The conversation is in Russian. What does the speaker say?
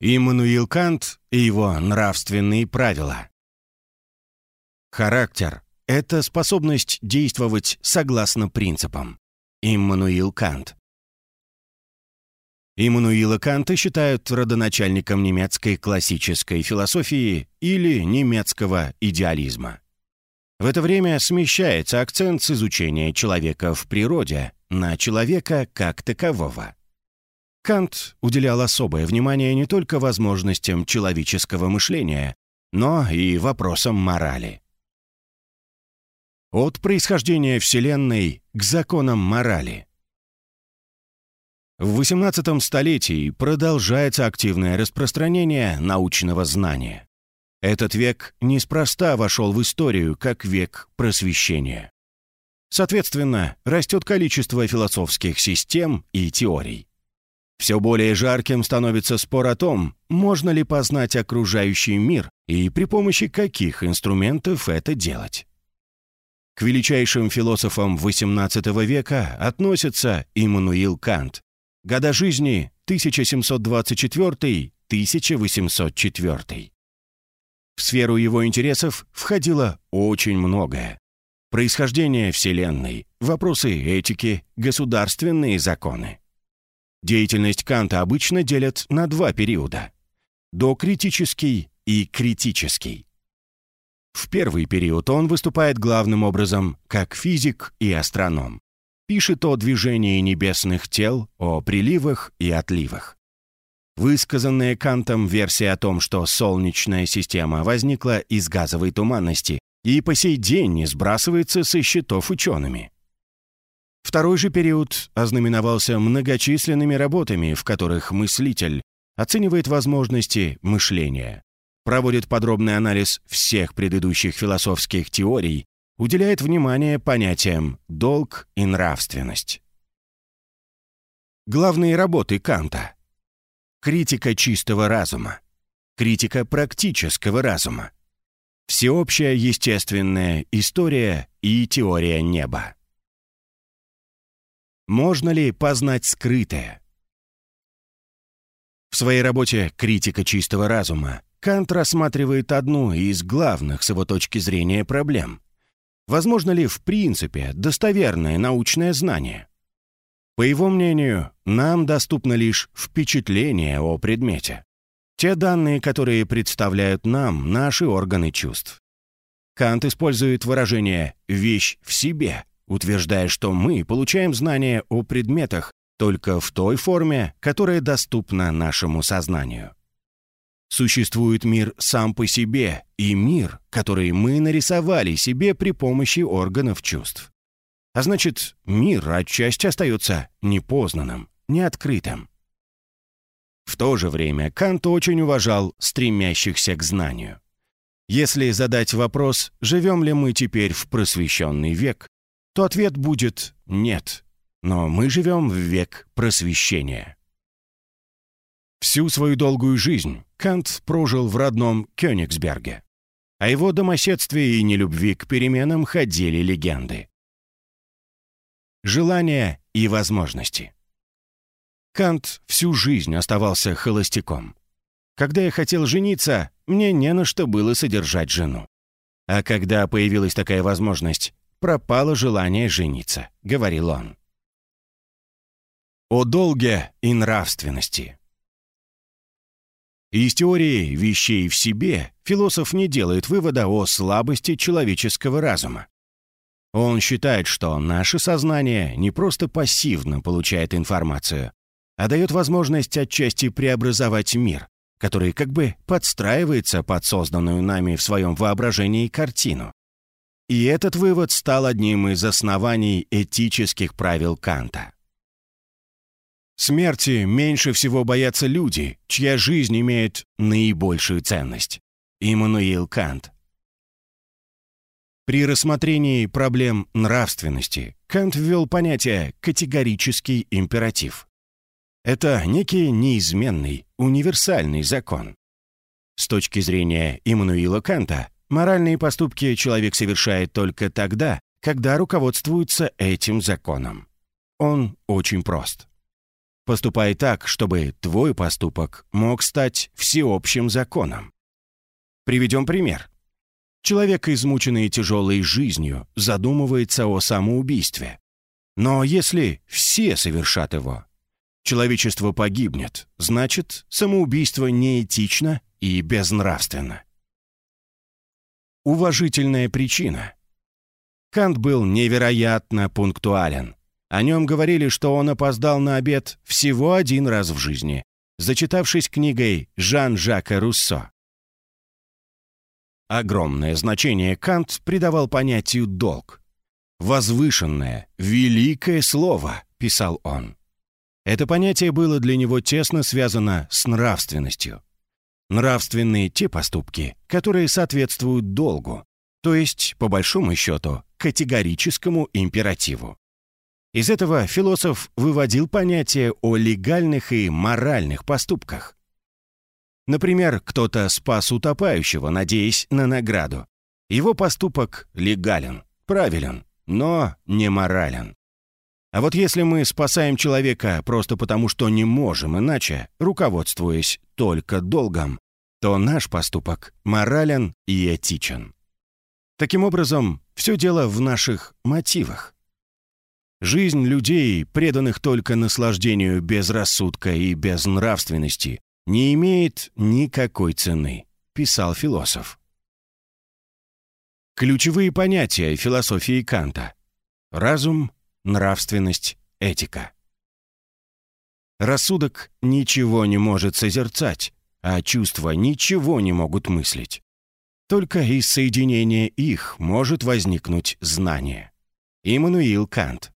Иммануил Кант и его нравственные правила. Характер — это способность действовать согласно принципам. Иммануил Кант. Иммануила Канта считают родоначальником немецкой классической философии или немецкого идеализма. В это время смещается акцент с изучения человека в природе на человека как такового. Кант уделял особое внимание не только возможностям человеческого мышления, но и вопросам морали. От происхождения Вселенной к законам морали. В XVIII столетии продолжается активное распространение научного знания. Этот век неспроста вошел в историю как век просвещения. Соответственно, растет количество философских систем и теорий. Все более жарким становится спор о том, можно ли познать окружающий мир и при помощи каких инструментов это делать. К величайшим философам XVIII века относятся Иммануил Кант, года жизни 1724-1804. В сферу его интересов входило очень многое. Происхождение Вселенной, вопросы этики, государственные законы. Деятельность Канта обычно делят на два периода – докритический и критический. В первый период он выступает главным образом как физик и астроном. Пишет о движении небесных тел, о приливах и отливах. Высказанная Кантом версия о том, что Солнечная система возникла из газовой туманности и по сей день не сбрасывается со счетов учеными – Второй же период ознаменовался многочисленными работами, в которых мыслитель оценивает возможности мышления, проводит подробный анализ всех предыдущих философских теорий, уделяет внимание понятиям «долг» и «нравственность». Главные работы Канта. Критика чистого разума. Критика практического разума. Всеобщая естественная история и теория неба. Можно ли познать скрытое? В своей работе «Критика чистого разума» Кант рассматривает одну из главных с его точки зрения проблем. Возможно ли в принципе достоверное научное знание? По его мнению, нам доступно лишь впечатление о предмете. Те данные, которые представляют нам наши органы чувств. Кант использует выражение «вещь в себе», утверждая, что мы получаем знания о предметах только в той форме, которая доступна нашему сознанию. Существует мир сам по себе и мир, который мы нарисовали себе при помощи органов чувств. А значит, мир отчасти остается непознанным, неоткрытым. В то же время Кант очень уважал стремящихся к знанию. Если задать вопрос, живем ли мы теперь в просвещенный век, то ответ будет «нет». Но мы живем в век просвещения. Всю свою долгую жизнь Кант прожил в родном Кёнигсберге. О его домоседстве и нелюбви к переменам ходили легенды. Желания и возможности. Кант всю жизнь оставался холостяком. Когда я хотел жениться, мне не на что было содержать жену. А когда появилась такая возможность, пропало желание жениться», — говорил он. О долге и нравственности. Из теории вещей в себе философ не делает вывода о слабости человеческого разума. Он считает, что наше сознание не просто пассивно получает информацию, а дает возможность отчасти преобразовать мир, который как бы подстраивается под созданную нами в своем воображении картину. И этот вывод стал одним из оснований этических правил Канта. Смерти меньше всего боятся люди, чья жизнь имеет наибольшую ценность. Иммануил Кант. При рассмотрении проблем нравственности Кант ввел понятие «категорический императив». Это некий неизменный, универсальный закон. С точки зрения Иммануила Канта, Моральные поступки человек совершает только тогда, когда руководствуется этим законом. Он очень прост. Поступай так, чтобы твой поступок мог стать всеобщим законом. Приведем пример. Человек, измученный тяжелой жизнью, задумывается о самоубийстве. Но если все совершат его, человечество погибнет, значит, самоубийство неэтично и безнравственно. Уважительная причина. Кант был невероятно пунктуален. О нем говорили, что он опоздал на обед всего один раз в жизни, зачитавшись книгой Жан-Жака Руссо. Огромное значение Кант придавал понятию «долг». «Возвышенное, великое слово», — писал он. Это понятие было для него тесно связано с нравственностью. Нравственные те поступки, которые соответствуют долгу, то есть, по большому счету, категорическому императиву. Из этого философ выводил понятие о легальных и моральных поступках. Например, кто-то спас утопающего, надеясь на награду. Его поступок легален, правилен, но не морален. А вот если мы спасаем человека просто потому, что не можем иначе, руководствуясь только долгом, то наш поступок морален и этичен. Таким образом, все дело в наших мотивах. Жизнь людей, преданных только наслаждению без рассудка и без нравственности, не имеет никакой цены, писал философ. Ключевые понятия философии Канта. Разум, нравственность, этика. Рассудок ничего не может созерцать, а чувства ничего не могут мыслить. Только из соединения их может возникнуть знание. Иммануил Кант.